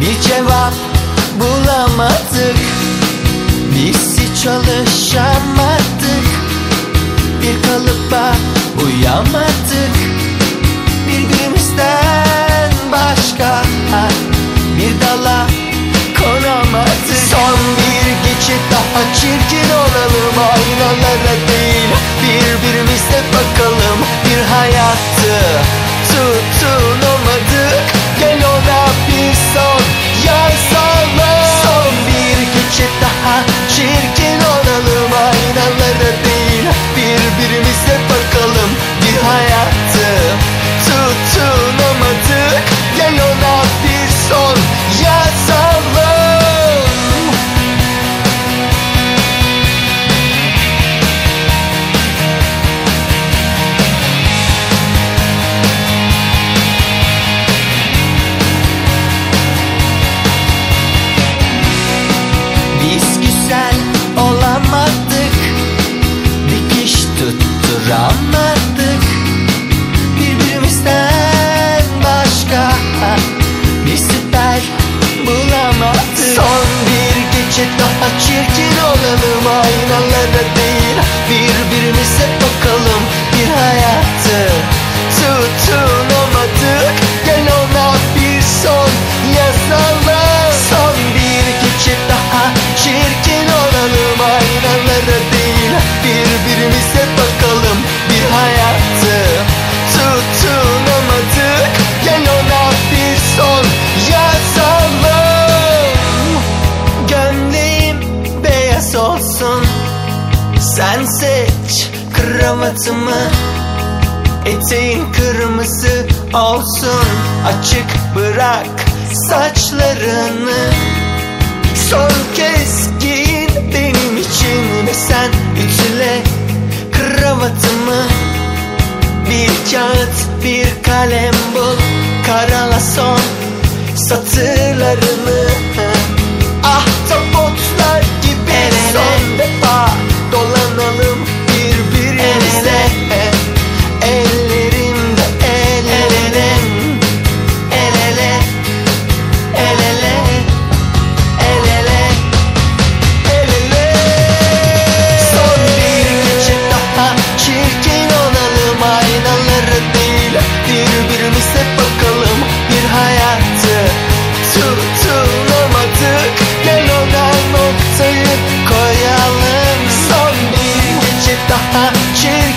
Bir cevap bulamadık. Hiç çalışamadık Bir kalıba uyamadık. Birbirimizden başka Bir dala konamadık. Son bir geçit daha çirkin olalım. Aynalara değil birbirimize bakalım birbirimize bakalım olalım Aynalara değil. Birbirimize bakalım Bir hayatı. Tutunamadık Gel ona bir son yazalım. Son bir gece daha. Çirkin olalım. Aynalara değil. Birbirimize olsun. Sen seç kravatımı Eteğin kırmızı olsun. Açık bırak saçlarını. Son kez giyin benim için Ve sen ütüle kravatımı. Bir kağıt bir kalem bul. Karala son satırlarını koyalım Son